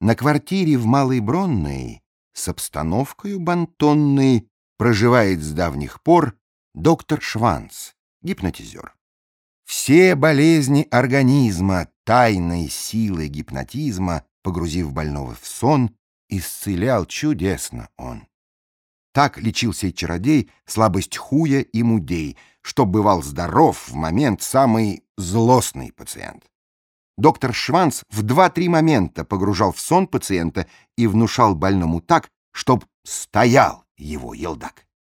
На квартире в Малой Бронной с обстановкой бантонной проживает с давних пор доктор Шванц, гипнотизер. Все болезни организма тайной силой гипнотизма, погрузив больного в сон, исцелял чудесно он. Так лечил сей чародей слабость хуя и мудей, что бывал здоров в момент самый злостный пациент. Доктор Шванц в два-три момента погружал в сон пациента и внушал больному так, чтоб стоял его елдак.